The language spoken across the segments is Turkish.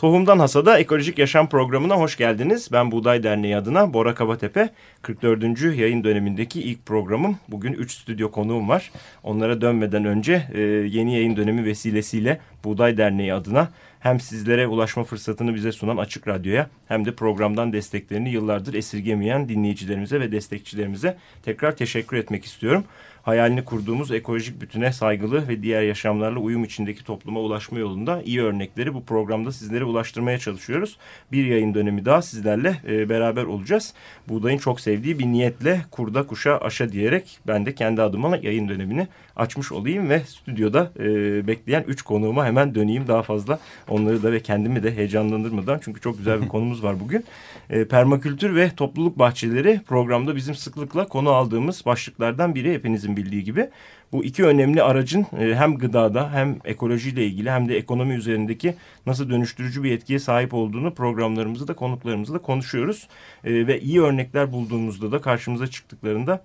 Tohumdan Hasada Ekolojik Yaşam Programı'na hoş geldiniz. Ben Buğday Derneği adına Bora Kabatepe. 44. yayın dönemindeki ilk programım. Bugün 3 stüdyo konuğum var. Onlara dönmeden önce e, yeni yayın dönemi vesilesiyle Buğday Derneği adına hem sizlere ulaşma fırsatını bize sunan Açık Radyo'ya hem de programdan desteklerini yıllardır esirgemeyen dinleyicilerimize ve destekçilerimize tekrar teşekkür etmek istiyorum hayalini kurduğumuz ekolojik bütüne saygılı ve diğer yaşamlarla uyum içindeki topluma ulaşma yolunda iyi örnekleri bu programda sizlere ulaştırmaya çalışıyoruz. Bir yayın dönemi daha sizlerle e, beraber olacağız. Buğdayın çok sevdiği bir niyetle kurda kuşa aşa diyerek ben de kendi adıma yayın dönemini açmış olayım ve stüdyoda e, bekleyen üç konuğuma hemen döneyim daha fazla onları da ve kendimi de heyecanlandırmadan çünkü çok güzel bir konumuz var bugün. E, permakültür ve topluluk bahçeleri programda bizim sıklıkla konu aldığımız başlıklardan biri hepinizin bildiği gibi. Bu iki önemli aracın e, hem gıdada hem ekolojiyle ilgili hem de ekonomi üzerindeki nasıl dönüştürücü bir etkiye sahip olduğunu programlarımızda da konuklarımızla konuşuyoruz. E, ve iyi örnekler bulduğumuzda da karşımıza çıktıklarında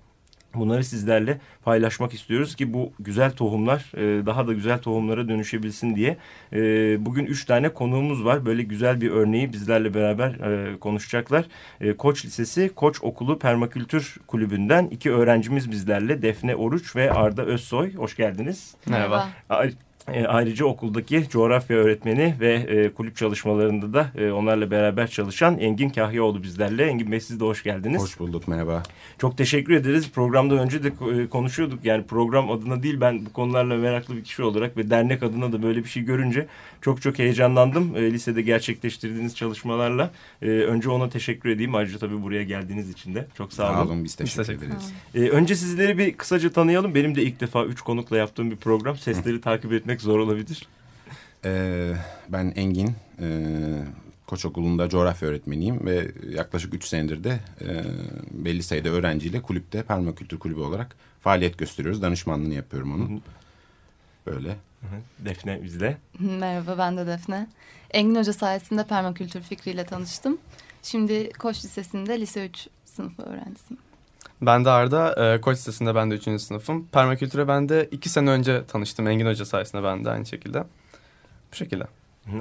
Bunları sizlerle paylaşmak istiyoruz ki bu güzel tohumlar e, daha da güzel tohumlara dönüşebilsin diye. E, bugün üç tane konuğumuz var. Böyle güzel bir örneği bizlerle beraber e, konuşacaklar. E, Koç Lisesi Koç Okulu Permakültür Kulübü'nden iki öğrencimiz bizlerle. Defne Oruç ve Arda Özsoy. Hoş geldiniz. Merhaba. Merhaba. E, ayrıca okuldaki coğrafya öğretmeni ve e, kulüp çalışmalarında da e, onlarla beraber çalışan Engin Kahyaoğlu bizlerle. Engin Bey siz de hoş geldiniz. Hoş bulduk merhaba. Çok teşekkür ederiz. Programda önce de e, konuşuyorduk. Yani program adına değil ben bu konularla meraklı bir kişi olarak ve dernek adına da böyle bir şey görünce çok çok heyecanlandım. E, lisede gerçekleştirdiğiniz çalışmalarla. E, önce ona teşekkür edeyim. Ayrıca tabii buraya geldiğiniz için de çok sağ olun. Sağ olun biz teşekkür, biz teşekkür ederiz. E, önce sizleri bir kısaca tanıyalım. Benim de ilk defa üç konukla yaptığım bir program. Sesleri takip etmek zor olabilir. Ee, ben Engin, e, Koç Okulu'nda coğrafya öğretmeniyim ve yaklaşık üç senedir de e, belli sayıda öğrenciyle kulüpte permakültür kulübü olarak faaliyet gösteriyoruz. Danışmanlığını yapıyorum onun. Böyle. Defne bizle. Merhaba ben de Defne. Engin Hoca sayesinde permakültür fikriyle tanıştım. Şimdi Koç Lisesi'nde lise 3 sınıfı öğrencisiyim. Ben de Arda. E, Koç Lisesi'nde ben de 3. sınıfım. Permakültüre ben de 2 sene önce tanıştım. Engin Hoca sayesinde ben de aynı şekilde. Bu şekilde.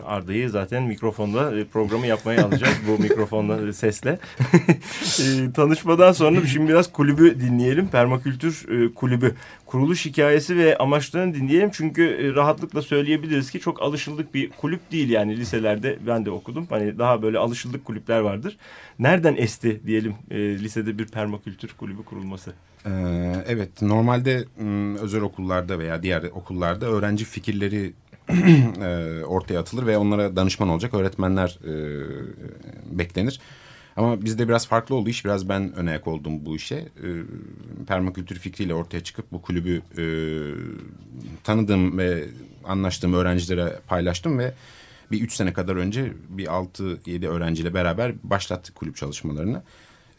Arda'yı zaten mikrofonda e, programı yapmaya alacağız bu mikrofonla e, sesle. e, tanışmadan sonra şimdi biraz kulübü dinleyelim. Permakültür Kulübü. Kuruluş hikayesi ve amaçlarını dinleyelim. Çünkü rahatlıkla söyleyebiliriz ki çok alışıldık bir kulüp değil yani liselerde ben de okudum. Hani daha böyle alışıldık kulüpler vardır. Nereden esti diyelim lisede bir permakültür kulübü kurulması? Ee, evet normalde özel okullarda veya diğer okullarda öğrenci fikirleri ortaya atılır ve onlara danışman olacak öğretmenler e, beklenir. Ama bizde biraz farklı oldu iş. Biraz ben öne ayak oldum bu işe. E, permakültür fikriyle ortaya çıkıp bu kulübü e, tanıdığım ve anlaştığım öğrencilere paylaştım ve bir üç sene kadar önce bir altı yedi öğrenciyle beraber başlattık kulüp çalışmalarını.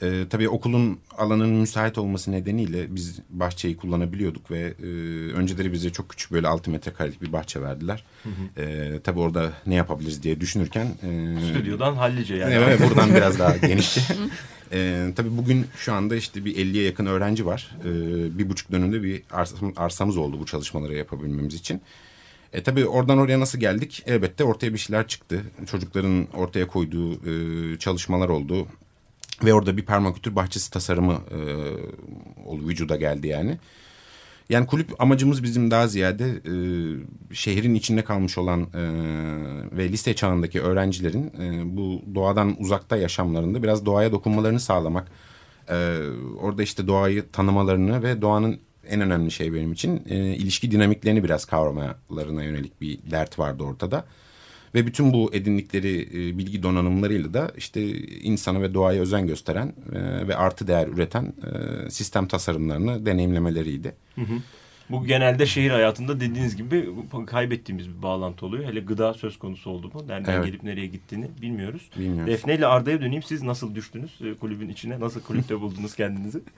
E, tabii okulun alanının müsait olması nedeniyle biz bahçeyi kullanabiliyorduk ve e, önceleri bize çok küçük böyle altı metrekarelik bir bahçe verdiler. Hı hı. E, tabii orada ne yapabiliriz diye düşünürken... E, Stüdyodan hallice yani. Evet buradan biraz daha genişti. E, tabii bugün şu anda işte bir 50'ye yakın öğrenci var. E, bir buçuk dönümde bir arsam, arsamız oldu bu çalışmaları yapabilmemiz için. E tabii oradan oraya nasıl geldik? Elbette ortaya bir şeyler çıktı. Çocukların ortaya koyduğu e, çalışmalar oldu. Ve orada bir permakültür bahçesi tasarımı e, vücuda geldi yani. Yani kulüp amacımız bizim daha ziyade e, şehrin içinde kalmış olan e, ve lise çağındaki öğrencilerin e, bu doğadan uzakta yaşamlarında biraz doğaya dokunmalarını sağlamak. E, orada işte doğayı tanımalarını ve doğanın en önemli şey benim için e, ilişki dinamiklerini biraz kavramalarına yönelik bir dert vardı ortada. Ve bütün bu edindikleri e, bilgi donanımlarıyla da işte insana ve doğaya özen gösteren e, ve artı değer üreten e, sistem tasarımlarını deneyimlemeleriydi. Hı hı. Bu genelde şehir hayatında dediğiniz gibi kaybettiğimiz bir bağlantı oluyor. Hele gıda söz konusu oldu mu? Nereden evet. gelip nereye gittiğini bilmiyoruz. Bilmiyoruz. Defne ile Arda'ya döneyim. Siz nasıl düştünüz e, kulübün içine? Nasıl kulüpte buldunuz kendinizi?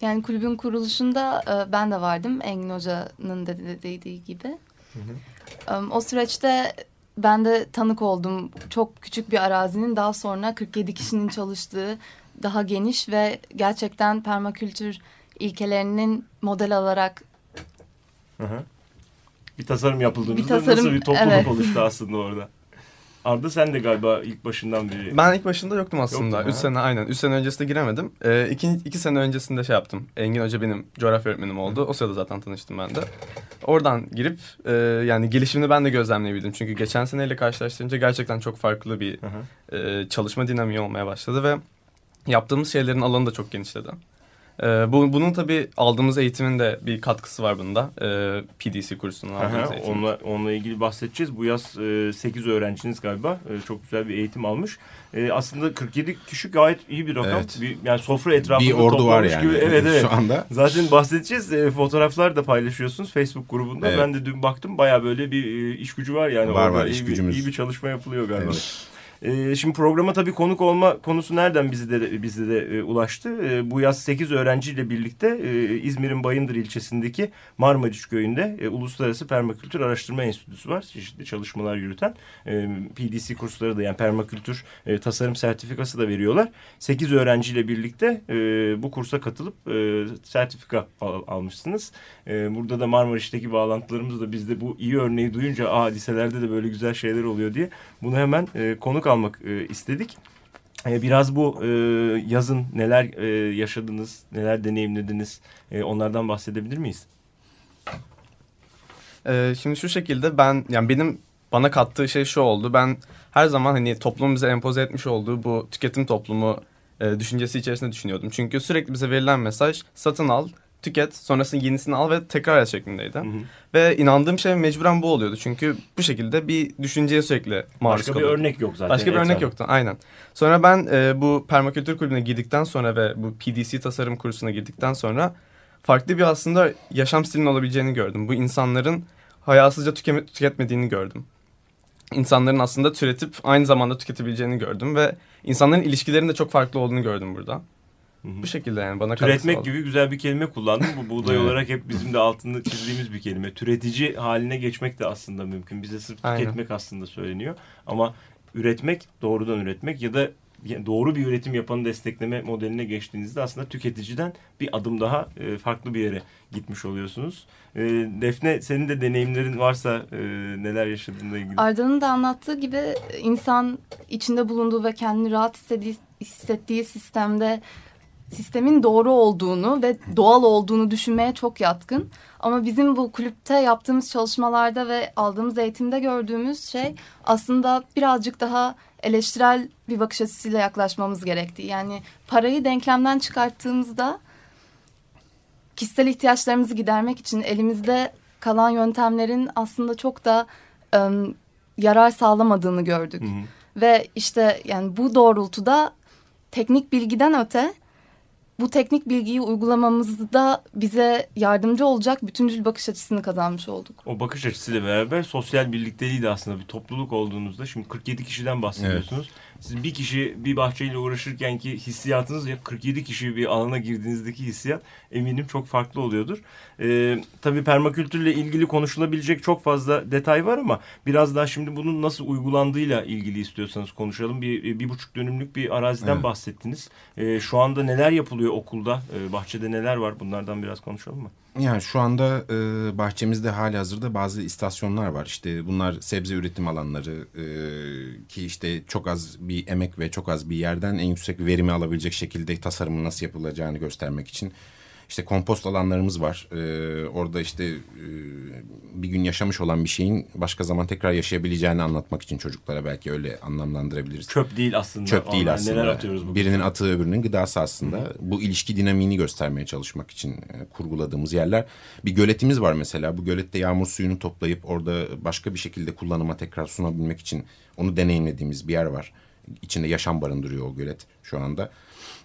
Yani kulübün kuruluşunda ben de vardım. Engin Hoca'nın da dediği gibi. Hı hı. O süreçte ben de tanık oldum. Çok küçük bir arazinin daha sonra 47 kişinin çalıştığı daha geniş ve gerçekten permakültür ilkelerinin model alarak Hı hı. Bir tasarım yapıldığında Bir tasarım, nasıl bir topluluk evet. oluştu aslında orada. Arda sen de galiba ilk başından beri... Ben ilk başında yoktum aslında. Yoktun, Üç ha? sene aynen. Üç sene öncesinde giremedim. Ee, iki, iki sene öncesinde şey yaptım. Engin Hoca benim coğrafya öğretmenim oldu. O sırada zaten tanıştım ben de. Oradan girip e, yani gelişimini ben de gözlemleyebildim. Çünkü geçen seneyle karşılaştırınca gerçekten çok farklı bir Hı hı. e, çalışma dinamiği olmaya başladı ve yaptığımız şeylerin alanı da çok genişledi. E, bu, bunun tabii aldığımız eğitimin de bir katkısı var bunda. E, PDC kursunun aldığımız Aha, eğitim. onunla, onunla ilgili bahsedeceğiz. Bu yaz e, 8 öğrenciniz galiba. E, çok güzel bir eğitim almış. E, aslında 47 kişi gayet iyi bir rakam. Evet. Bir, yani sofra etrafında Bir ordu var yani. Gibi. Evet evet. Şu anda. Zaten bahsedeceğiz. E, fotoğraflar da paylaşıyorsunuz Facebook grubunda. Evet. Ben de dün baktım. Baya böyle bir e, iş gücü var yani. Var, var, iyi iş bir, gücümüz. iyi bir çalışma yapılıyor galiba. Evet. E, şimdi programa tabii konuk olma konusu nereden bize de bize de e, ulaştı? E, bu yaz 8 öğrenciyle birlikte e, İzmir'in Bayındır ilçesindeki Marmariç köyünde e, Uluslararası Permakültür Araştırma Enstitüsü var. Çeşitli çalışmalar yürüten e, PDC kursları da yani permakültür e, tasarım sertifikası da veriyorlar. 8 öğrenciyle birlikte bu kursa katılıp sertifika al- almışsınız. Burada da Marmariç'teki bağlantılarımız da biz de bu iyi örneği duyunca aa liselerde de böyle güzel şeyler oluyor diye bunu hemen e, konuk almak e, istedik. E, biraz bu e, yazın neler e, yaşadınız, neler deneyimlediniz e, onlardan bahsedebilir miyiz? Ee, şimdi şu şekilde ben yani benim bana kattığı şey şu oldu. Ben her zaman hani toplum bize empoze etmiş olduğu bu tüketim toplumu e, düşüncesi içerisinde düşünüyordum. Çünkü sürekli bize verilen mesaj satın al, tüket, sonrasında yenisini al ve tekrar et şeklindeydi. Hı hı. Ve inandığım şey mecburen bu oluyordu. Çünkü bu şekilde bir düşünceye sürekli maruz Başka bir kalıyordum. örnek yok zaten. Başka bir örnek yoktu aynen. Sonra ben e, bu permakültür kulübüne girdikten sonra ve bu PDC tasarım kursuna girdikten sonra farklı bir aslında yaşam stilinin olabileceğini gördüm. Bu insanların hayasızca tükeme, tüketmediğini gördüm. İnsanların aslında türetip aynı zamanda tüketebileceğini gördüm ve insanların ilişkilerinin de çok farklı olduğunu gördüm burada. Hı hı. Bu şekilde yani bana Türetmek gibi güzel bir kelime kullandım. Bu buğday olarak hep bizim de altını çizdiğimiz bir kelime. Türetici haline geçmek de aslında mümkün. Bize sırf Aynen. tüketmek aslında söyleniyor. Ama üretmek, doğrudan üretmek ya da doğru bir üretim yapanı destekleme modeline geçtiğinizde aslında tüketiciden bir adım daha e, farklı bir yere gitmiş oluyorsunuz. E, Defne senin de deneyimlerin varsa e, neler yaşadığınla ilgili. Arda'nın da anlattığı gibi insan içinde bulunduğu ve kendini rahat hissettiği, hissettiği sistemde sistemin doğru olduğunu ve doğal olduğunu düşünmeye çok yatkın. Ama bizim bu kulüpte yaptığımız çalışmalarda ve aldığımız eğitimde gördüğümüz şey aslında birazcık daha eleştirel bir bakış açısıyla yaklaşmamız gerektiği. Yani parayı denklemden çıkarttığımızda kişisel ihtiyaçlarımızı gidermek için elimizde kalan yöntemlerin aslında çok da ım, yarar sağlamadığını gördük. Hı hı. Ve işte yani bu doğrultuda teknik bilgiden öte bu teknik bilgiyi uygulamamızda bize yardımcı olacak bütüncül bakış açısını kazanmış olduk. O bakış açısıyla beraber sosyal birlikteliği de aslında bir topluluk olduğunuzda şimdi 47 kişiden bahsediyorsunuz. Siz bir kişi bir bahçeyle uğraşırken ki hissiyatınız ya 47 kişi bir alana girdiğinizdeki hissiyat eminim çok farklı oluyordur. Ee, tabii permakültürle ilgili konuşulabilecek çok fazla detay var ama biraz daha şimdi bunun nasıl uygulandığıyla ilgili istiyorsanız konuşalım. Bir, bir buçuk dönümlük bir araziden Evet. bahsettiniz. Ee, şu anda neler yapılıyor okulda? Ee, bahçede neler var? Bunlardan biraz konuşalım mı? Yani şu anda e, bahçemizde hali hazırda bazı istasyonlar var. İşte bunlar sebze üretim alanları e, ki işte çok az bir emek ve çok az bir yerden en yüksek verimi alabilecek şekilde tasarımın nasıl yapılacağını göstermek için. İşte kompost alanlarımız var. E, orada işte e, bir gün yaşamış olan bir şeyin başka zaman tekrar yaşayabileceğini anlatmak için çocuklara belki öyle anlamlandırabiliriz. Çöp değil aslında. Çöp değil Onlar aslında. Neler atıyoruz bugün? Birinin atığı öbürünün gıdası aslında. Bu ilişki dinamiğini göstermeye çalışmak için e, kurguladığımız yerler. Bir göletimiz var mesela. Bu gölette yağmur suyunu toplayıp orada başka bir şekilde kullanıma tekrar sunabilmek için onu deneyimlediğimiz bir yer var. İçinde yaşam barındırıyor o gölet şu anda.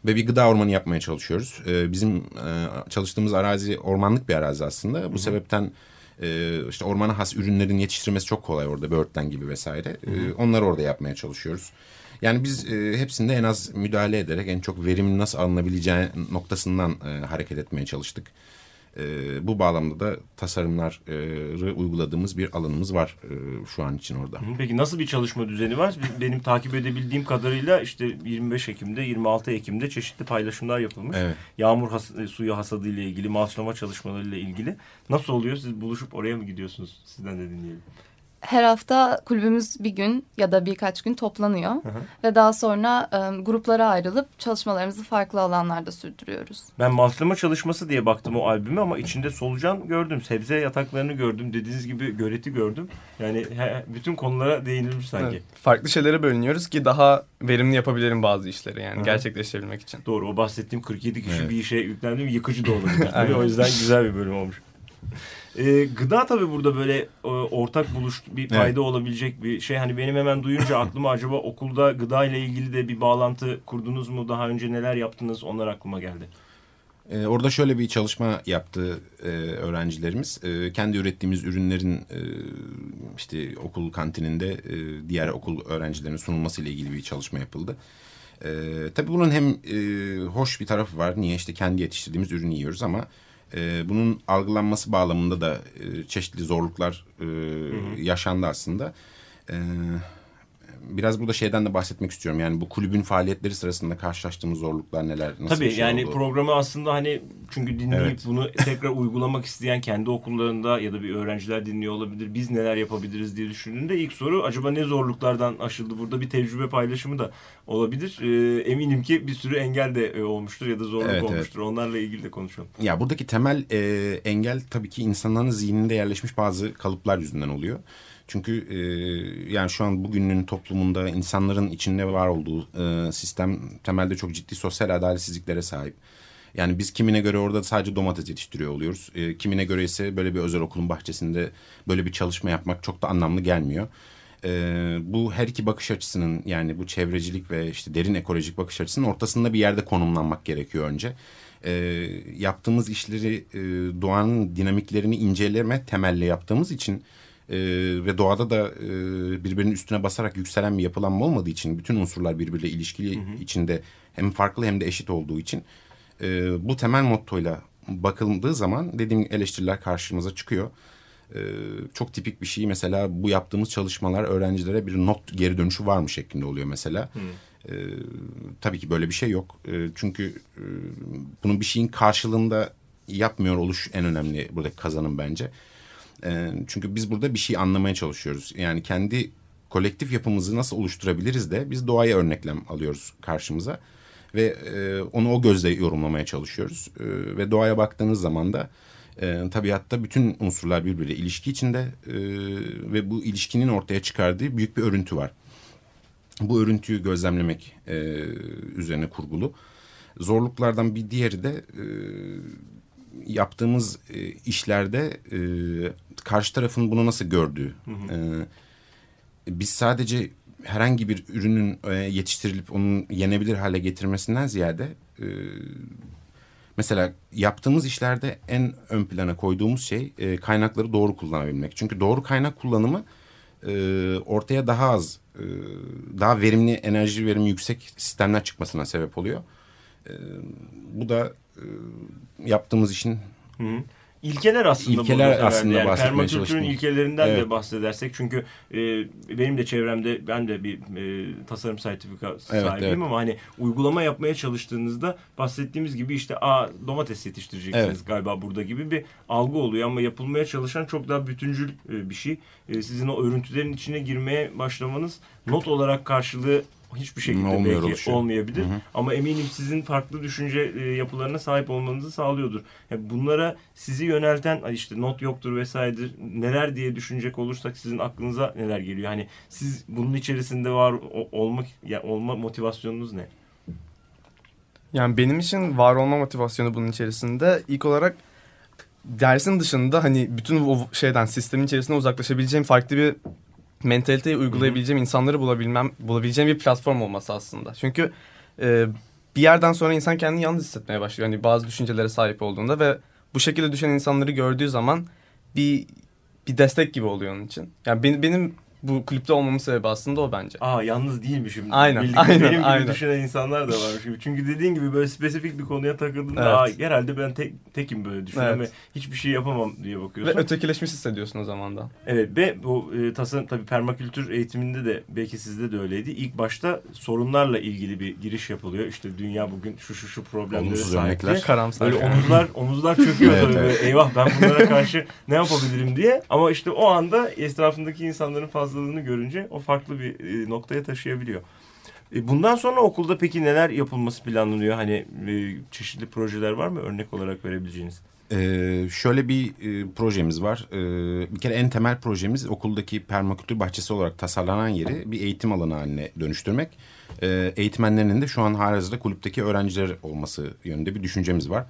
Ve bir gıda ormanı yapmaya çalışıyoruz. E, bizim e, çalıştığımız arazi ormanlık bir arazi aslında. Bu sebepten e, işte ormana has ürünlerin yetiştirmesi çok kolay orada. Böğürtlen gibi vesaire. E, onları orada yapmaya çalışıyoruz. Yani biz e, hepsinde en az müdahale ederek en çok verimin nasıl alınabileceği noktasından e, hareket etmeye çalıştık. E, bu bağlamda da tasarımları uyguladığımız bir alanımız var e, şu an için orada. Peki nasıl bir çalışma düzeni var? Benim takip edebildiğim kadarıyla işte 25 Ekim'de 26 Ekim'de çeşitli paylaşımlar yapılmış. Evet. Yağmur has suyu hasadı ile ilgili, malçlama çalışmaları ile ilgili. Nasıl oluyor? Siz buluşup oraya mı gidiyorsunuz? Sizden de dinleyelim her hafta kulübümüz bir gün ya da birkaç gün toplanıyor. Hı hı. Ve daha sonra e, gruplara ayrılıp çalışmalarımızı farklı alanlarda sürdürüyoruz. Ben maslama çalışması diye baktım o albüme ama içinde solucan gördüm. Sebze yataklarını gördüm. Dediğiniz gibi göreti gördüm. Yani he, bütün konulara değinilmiş sanki. Evet, farklı şeylere bölünüyoruz ki daha verimli yapabilirim bazı işleri yani hı. gerçekleştirebilmek için. Doğru o bahsettiğim 47 kişi evet. bir işe yüklendim yıkıcı da olabilir. o yüzden güzel bir bölüm olmuş. E, gıda tabii burada böyle e, ortak buluş bir fayda evet. olabilecek bir şey. Hani benim hemen duyunca aklıma acaba okulda gıda ile ilgili de bir bağlantı kurdunuz mu? Daha önce neler yaptınız? Onlar aklıma geldi. Ee, orada şöyle bir çalışma yaptı e, öğrencilerimiz. E, kendi ürettiğimiz ürünlerin e, işte okul kantininde e, diğer okul öğrencilerine sunulması ile ilgili bir çalışma yapıldı. E, tabii bunun hem e, hoş bir tarafı var. Niye işte kendi yetiştirdiğimiz ürünü yiyoruz ama e, bunun algılanması bağlamında da e, çeşitli zorluklar e, yaşandı aslında. E, biraz burada şeyden de bahsetmek istiyorum. Yani bu kulübün faaliyetleri sırasında karşılaştığımız zorluklar neler? Nasıl Tabii şey yani oldu? programı aslında hani çünkü dinleyip evet. bunu tekrar uygulamak isteyen kendi okullarında ya da bir öğrenciler dinliyor olabilir. Biz neler yapabiliriz diye düşündüğünde ilk soru acaba ne zorluklardan aşıldı? Burada bir tecrübe paylaşımı da olabilir. Ee, eminim ki bir sürü engel de e, olmuştur ya da zorluk evet, olmuştur. Evet. Onlarla ilgili de konuşalım. Ya buradaki temel e, engel tabii ki insanların zihninde yerleşmiş bazı kalıplar yüzünden oluyor. Çünkü e, yani şu an bugünün toplumunda insanların içinde var olduğu e, sistem temelde çok ciddi sosyal adaletsizliklere sahip. Yani biz kimine göre orada sadece domates yetiştiriyor oluyoruz. E, kimine göre ise böyle bir özel okulun bahçesinde böyle bir çalışma yapmak çok da anlamlı gelmiyor. E, bu her iki bakış açısının yani bu çevrecilik ve işte derin ekolojik bakış açısının ortasında bir yerde konumlanmak gerekiyor önce. E, yaptığımız işleri e, doğanın dinamiklerini inceleme temelli yaptığımız için e, ve doğada da e, birbirinin üstüne basarak yükselen bir yapılanma olmadığı için bütün unsurlar birbiriyle ilişkili hı hı. içinde hem farklı hem de eşit olduğu için e, bu temel mottoyla bakıldığı zaman dediğim eleştiriler karşımıza çıkıyor. E, çok tipik bir şey mesela bu yaptığımız çalışmalar öğrencilere bir not geri dönüşü var mı şeklinde oluyor mesela. Hı. E, tabii ki böyle bir şey yok. E, çünkü e, bunun bir şeyin karşılığında yapmıyor oluş en önemli buradaki kazanım bence. Çünkü biz burada bir şey anlamaya çalışıyoruz. Yani kendi kolektif yapımızı nasıl oluşturabiliriz de biz doğaya örneklem alıyoruz karşımıza. Ve onu o gözle yorumlamaya çalışıyoruz. Ve doğaya baktığınız zaman da tabiatta bütün unsurlar birbiriyle ilişki içinde ve bu ilişkinin ortaya çıkardığı büyük bir örüntü var. Bu örüntüyü gözlemlemek üzerine kurgulu. Zorluklardan bir diğeri de yaptığımız e, işlerde e, karşı tarafın bunu nasıl gördüğü. Hı hı. E, biz sadece herhangi bir ürünün e, yetiştirilip onun yenebilir hale getirmesinden ziyade e, mesela yaptığımız işlerde en ön plana koyduğumuz şey e, kaynakları doğru kullanabilmek. Çünkü doğru kaynak kullanımı e, ortaya daha az e, daha verimli enerji verimi yüksek sistemler çıkmasına sebep oluyor. E, bu da yaptığımız işin Hı. İlkeler aslında İlkeler aslında yani permakültürün ilkelerinden evet. de bahsedersek çünkü e, benim de çevremde ben de bir e, tasarım sertifikası evet, sahibiyim evet. ama hani uygulama yapmaya çalıştığınızda bahsettiğimiz gibi işte a domates yetiştireceksiniz evet. galiba burada gibi bir algı oluyor ama yapılmaya çalışan çok daha bütüncül e, bir şey. E, sizin o örüntülerin içine girmeye başlamanız not olarak karşılığı hiçbir şekilde Olmuyor belki oluşuyor. olmayabilir. Hı hı. Ama eminim sizin farklı düşünce e, yapılarına sahip olmanızı sağlıyordur. Yani bunlara sizi yönelten işte not yoktur vesairedir neler diye düşünecek olursak sizin aklınıza neler geliyor? Hani siz bunun içerisinde var olmak yani olma motivasyonunuz ne? Yani benim için var olma motivasyonu bunun içerisinde ilk olarak dersin dışında hani bütün o şeyden sistemin içerisinde uzaklaşabileceğim farklı bir mentaliteyi uygulayabileceğim Hı-hı. insanları bulabilmem bulabileceğim bir platform olması aslında. Çünkü e, bir yerden sonra insan kendini yalnız hissetmeye başlıyor. Yani bazı düşüncelere sahip olduğunda ve bu şekilde düşen insanları gördüğü zaman bir bir destek gibi oluyor onun için. Yani benim, benim bu klipte olmamın sebebi aslında o bence. Aa yalnız değilmişim. Aynen, Birlikte aynen, benim gibi aynen. düşünen insanlar da varmış gibi. Çünkü dediğin gibi böyle spesifik bir konuya takıldığında Evet. Aa, herhalde ben tek, tekim böyle düşünen Evet. ve hiçbir şey yapamam diye Ve bakıyorsun. ötekileşmiş hissediyorsun o zaman da. Evet ve bu e, tasarım tabii permakültür eğitiminde de belki sizde de öyleydi. İlk başta sorunlarla ilgili bir giriş yapılıyor. İşte dünya bugün şu şu şu problemlere Olumsuz sahip örnekler. Karamsar. Böyle omuzlar omuzlar çöküyor Evet, tabii evet. böyle, eyvah ben bunlara karşı ne yapabilirim diye. Ama işte o anda etrafındaki insanların fazlalığını görünce o farklı bir e, noktaya taşıyabiliyor. E, bundan sonra okulda peki neler yapılması planlanıyor? Hani e, çeşitli projeler var mı örnek olarak verebileceğiniz? Ee, şöyle bir e, projemiz var. Ee, bir kere en temel projemiz okuldaki permakültür bahçesi olarak tasarlanan yeri bir eğitim alanı haline dönüştürmek. Ee, eğitmenlerinin de şu an halihazırda kulüpteki öğrenciler olması yönünde bir düşüncemiz var.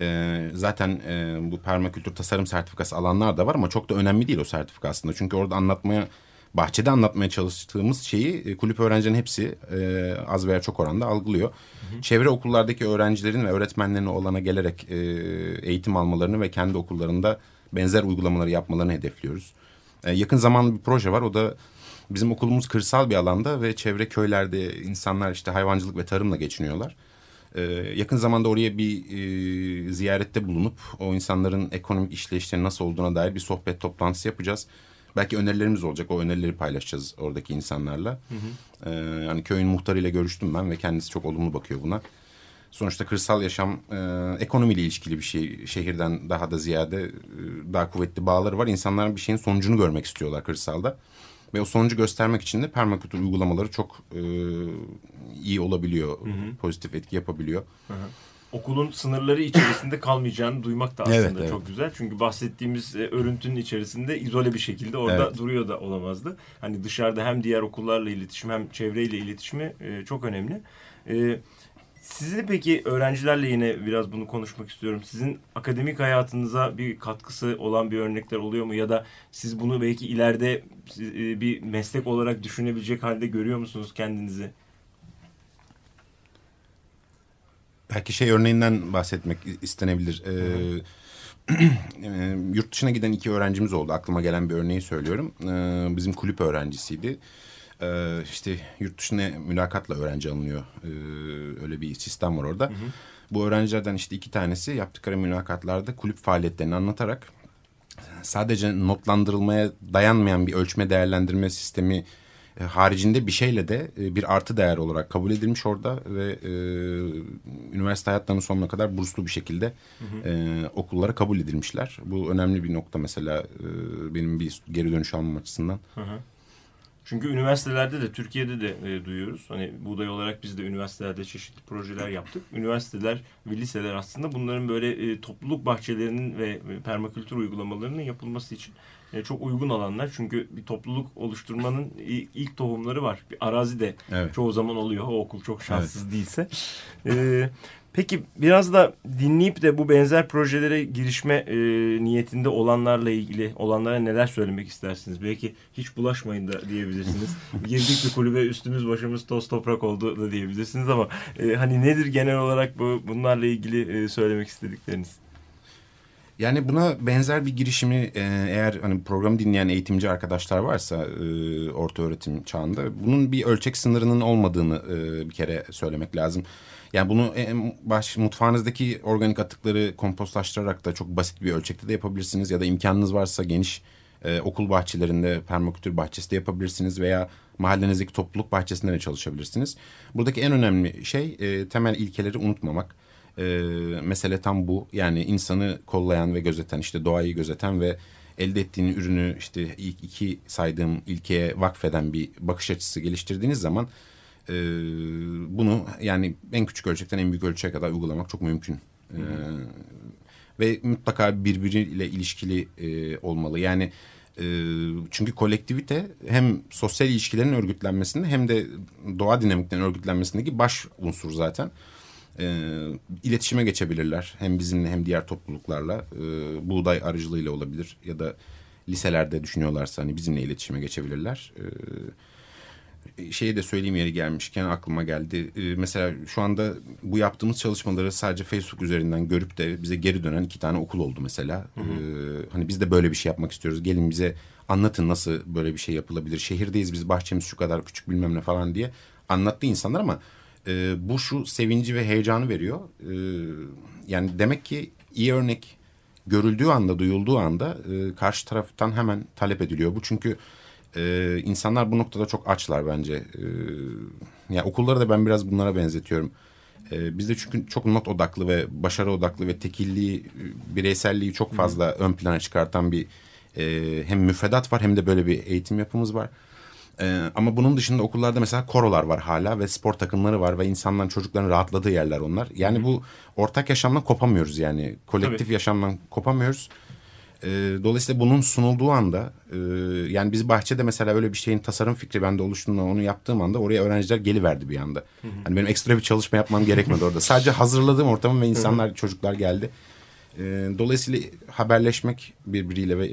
Ee, zaten e, bu permakültür tasarım sertifikası alanlar da var ama çok da önemli değil o sertifika aslında. Çünkü orada anlatmaya bahçede anlatmaya çalıştığımız şeyi e, kulüp öğrencilerin hepsi e, az veya çok oranda algılıyor. Çevre okullardaki öğrencilerin ve öğretmenlerin o alana gelerek e, eğitim almalarını ve kendi okullarında benzer uygulamaları yapmalarını hedefliyoruz. E, yakın zamanda bir proje var o da bizim okulumuz kırsal bir alanda ve çevre köylerde insanlar işte hayvancılık ve tarımla geçiniyorlar. Ee, yakın zamanda oraya bir e, ziyarette bulunup o insanların ekonomik işleyişleri nasıl olduğuna dair bir sohbet toplantısı yapacağız. Belki önerilerimiz olacak. O önerileri paylaşacağız oradaki insanlarla. Ee, yani köyün muhtarıyla görüştüm ben ve kendisi çok olumlu bakıyor buna. Sonuçta kırsal yaşam e, ekonomiyle ilişkili bir şey. Şehirden daha da ziyade e, daha kuvvetli bağları var. İnsanlar bir şeyin sonucunu görmek istiyorlar kırsalda. Ve o sonucu göstermek için de permakültür uygulamaları çok e, iyi olabiliyor. Pozitif etki yapabiliyor. Okulun sınırları içerisinde kalmayacağını duymak da aslında Evet, evet. çok güzel. Çünkü bahsettiğimiz e, örüntünün içerisinde izole bir şekilde orada Evet. duruyor da olamazdı. Hani dışarıda hem diğer okullarla iletişim hem çevreyle iletişimi e, çok önemli. E, sizin peki öğrencilerle yine biraz bunu konuşmak istiyorum. Sizin akademik hayatınıza bir katkısı olan bir örnekler oluyor mu? Ya da siz bunu belki ileride e, bir meslek olarak düşünebilecek halde görüyor musunuz kendinizi? Belki şey örneğinden bahsetmek istenebilir. Ee, e, yurt dışına giden iki öğrencimiz oldu. Aklıma gelen bir örneği söylüyorum. Ee, bizim kulüp öğrencisiydi. Ee, işte yurt dışına mülakatla öğrenci alınıyor. Ee, öyle bir sistem var orada. Bu öğrencilerden işte iki tanesi yaptıkları mülakatlarda kulüp faaliyetlerini anlatarak sadece notlandırılmaya dayanmayan bir ölçme değerlendirme sistemi e, haricinde bir şeyle de e, bir artı değer olarak kabul edilmiş orada ve e, üniversite hayatlarının sonuna kadar burslu bir şekilde e, okullara kabul edilmişler. Bu önemli bir nokta mesela e, benim bir geri dönüş almam açısından. Çünkü üniversitelerde de Türkiye'de de e, duyuyoruz. Hani buğday olarak biz de üniversitelerde çeşitli projeler yaptık. Üniversiteler ve liseler aslında bunların böyle e, topluluk bahçelerinin ve e, permakültür uygulamalarının yapılması için e, çok uygun alanlar. Çünkü bir topluluk oluşturmanın ilk tohumları var. Bir arazi de Evet. çoğu zaman oluyor. O okul çok şanssız değilse. E, peki biraz da dinleyip de bu benzer projelere girişme e, niyetinde olanlarla ilgili olanlara neler söylemek istersiniz? Belki hiç bulaşmayın da diyebilirsiniz. Girdik bir kulübe üstümüz başımız toz toprak oldu da diyebilirsiniz ama e, hani nedir genel olarak bu bunlarla ilgili e, söylemek istedikleriniz? Yani buna benzer bir girişimi e, eğer hani programı dinleyen eğitimci arkadaşlar varsa e, orta öğretim çağında bunun bir ölçek sınırının olmadığını e, bir kere söylemek lazım. Yani bunu en baş mutfağınızdaki organik atıkları kompostlaştırarak da çok basit bir ölçekte de yapabilirsiniz ya da imkanınız varsa geniş e, okul bahçelerinde permakültür bahçesi de yapabilirsiniz veya mahallenizdeki topluluk bahçesinde de çalışabilirsiniz. Buradaki en önemli şey e, temel ilkeleri unutmamak. E, mesele tam bu. Yani insanı kollayan ve gözeten, işte doğayı gözeten ve elde ettiğin ürünü işte ilk iki saydığım ilkeye vakfeden bir bakış açısı geliştirdiğiniz zaman e, bunu yani en küçük ölçekten en büyük ölçeğe kadar uygulamak çok mümkün. E, ve mutlaka birbiriyle ilişkili e, olmalı. Yani e, çünkü kolektivite hem sosyal ilişkilerin örgütlenmesinde hem de doğa dinamiklerinin örgütlenmesindeki baş unsur zaten. E, iletişime geçebilirler hem bizimle hem diğer topluluklarla e, buğday aracılığıyla olabilir ya da liselerde düşünüyorlarsa hani bizimle iletişime geçebilirler. E, şeyi de söyleyeyim yeri gelmişken aklıma geldi. Ee, mesela şu anda bu yaptığımız çalışmaları sadece Facebook üzerinden görüp de bize geri dönen iki tane okul oldu mesela. Hı hı. Ee, hani biz de böyle bir şey yapmak istiyoruz. Gelin bize anlatın nasıl böyle bir şey yapılabilir. Şehirdeyiz biz bahçemiz şu kadar küçük bilmem ne falan diye anlattı insanlar ama e, bu şu sevinci ve heyecanı veriyor. E, yani demek ki iyi örnek görüldüğü anda, duyulduğu anda e, karşı taraftan hemen talep ediliyor. Bu çünkü e, insanlar bu noktada çok açlar bence. E, yani okulları da ben biraz bunlara benzetiyorum. E, bizde çünkü çok not odaklı ve başarı odaklı ve tekilliği, bireyselliği çok fazla Hı. ön plana çıkartan bir e, hem müfredat var hem de böyle bir eğitim yapımız var. Ee, ama bunun dışında okullarda mesela korolar var hala ve spor takımları var ve insanların çocukların rahatladığı yerler onlar. Yani bu ortak yaşamdan kopamıyoruz yani kolektif Tabii. yaşamdan kopamıyoruz. Ee, dolayısıyla bunun sunulduğu anda e, yani biz bahçede mesela öyle bir şeyin tasarım fikri bende oluştuğunda onu yaptığım anda oraya öğrenciler geliverdi bir anda. Hı hı. Hani benim ekstra bir çalışma yapmam gerekmedi orada. Sadece hazırladığım ortamım ve insanlar çocuklar geldi. Ee, dolayısıyla haberleşmek birbiriyle ve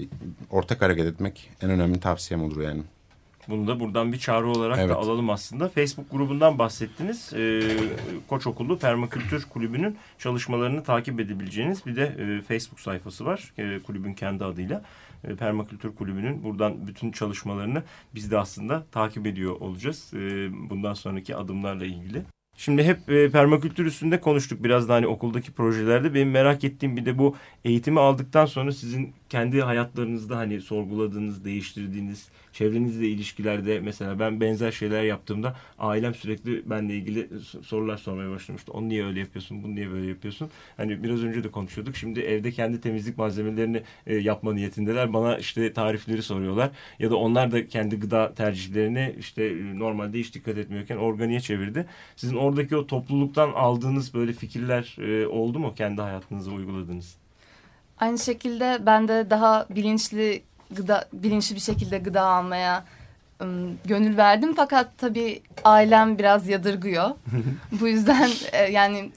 ortak hareket etmek en önemli tavsiyem olur yani. Bunu da buradan bir çağrı olarak evet. da alalım aslında. Facebook grubundan bahsettiniz. Ee, Koç Okulu Permakültür Kulübü'nün çalışmalarını takip edebileceğiniz bir de e, Facebook sayfası var. E, kulübün kendi adıyla. E, Permakültür Kulübü'nün buradan bütün çalışmalarını biz de aslında takip ediyor olacağız. E, bundan sonraki adımlarla ilgili. Şimdi hep e, permakültür üstünde konuştuk biraz da hani okuldaki projelerde. Benim merak ettiğim bir de bu eğitimi aldıktan sonra sizin kendi hayatlarınızda hani sorguladığınız, değiştirdiğiniz, çevrenizle ilişkilerde mesela ben benzer şeyler yaptığımda ailem sürekli benle ilgili sorular sormaya başlamıştı. Onu niye öyle yapıyorsun, bunu niye böyle yapıyorsun? Hani biraz önce de konuşuyorduk. Şimdi evde kendi temizlik malzemelerini e, yapma niyetindeler. Bana işte tarifleri soruyorlar. Ya da onlar da kendi gıda tercihlerini işte e, normalde hiç dikkat etmiyorken organiye çevirdi. Sizin oradaki o topluluktan aldığınız böyle fikirler e, oldu mu kendi hayatınıza uyguladığınız? Aynı şekilde ben de daha bilinçli gıda bilinçli bir şekilde gıda almaya gönül verdim fakat tabii ailem biraz yadırgıyor. Bu yüzden e, yani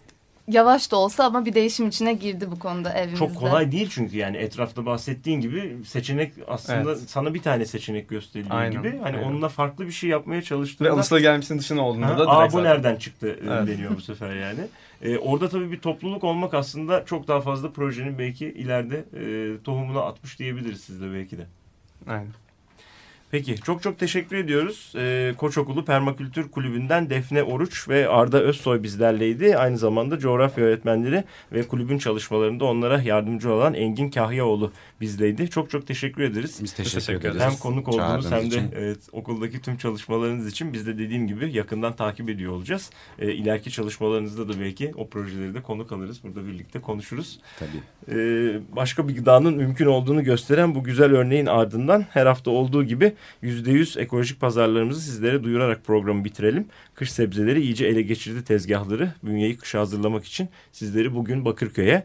yavaş da olsa ama bir değişim içine girdi bu konuda evimizde. Çok kolay değil çünkü yani etrafta bahsettiğin gibi seçenek aslında evet. sana bir tane seçenek gösteriliyor Aynen. gibi. Hani Aynen. onunla farklı bir şey yapmaya çalıştığında. Ve alışılagelmişsin dışına olduğunda ha, da Aa bu zaten. nereden çıktı e, evet. deniyor bu sefer yani. Ee, orada tabii bir topluluk olmak aslında çok daha fazla projenin belki ileride e, tohumunu atmış diyebiliriz siz de belki de. Aynen. Peki çok çok teşekkür ediyoruz. Ee, Koç Okulu Permakültür Kulübü'nden Defne Oruç ve Arda Özsoy bizlerleydi. Aynı zamanda coğrafya öğretmenleri ve kulübün çalışmalarında onlara yardımcı olan Engin Kahyaoğlu bizleydi. Çok çok teşekkür ederiz. Biz teşekkür, teşekkür ederiz. Hem konuk olduğunuz hem de evet, okuldaki tüm çalışmalarınız için biz de dediğim gibi yakından takip ediyor olacağız. Ee, ileriki çalışmalarınızda da belki o projeleri de konuk alırız. Burada birlikte konuşuruz. Tabii. Ee, başka bir gıdanın mümkün olduğunu gösteren bu güzel örneğin ardından her hafta olduğu gibi %100 ekolojik pazarlarımızı sizlere duyurarak programı bitirelim. Kış sebzeleri iyice ele geçirdi tezgahları. Bünyeyi kışa hazırlamak için sizleri bugün Bakırköy'e,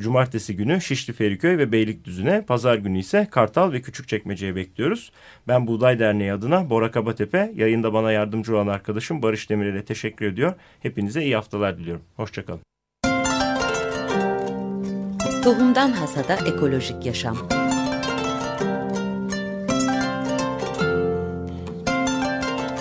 cumartesi günü Şişli Feriköy ve Beylikdüzü'ne, pazar günü ise Kartal ve Küçükçekmece'ye bekliyoruz. Ben Buğday Derneği adına Bora Kabatepe, yayında bana yardımcı olan arkadaşım Barış Demirel'e teşekkür ediyor. Hepinize iyi haftalar diliyorum. Hoşçakalın. Tohumdan Hasada Ekolojik Yaşam